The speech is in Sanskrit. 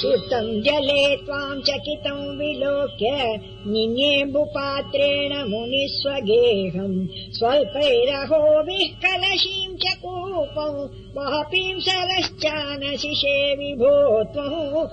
श्रुतम् जले त्वाम् चकितम् विलोक्य निन्येम्बुपात्रेण मुनिः स्वगेहम् स्वल्पैरहोभिः कलशीम् च कूपम् वापीम् सरश्चानशिषे विभो त्वम्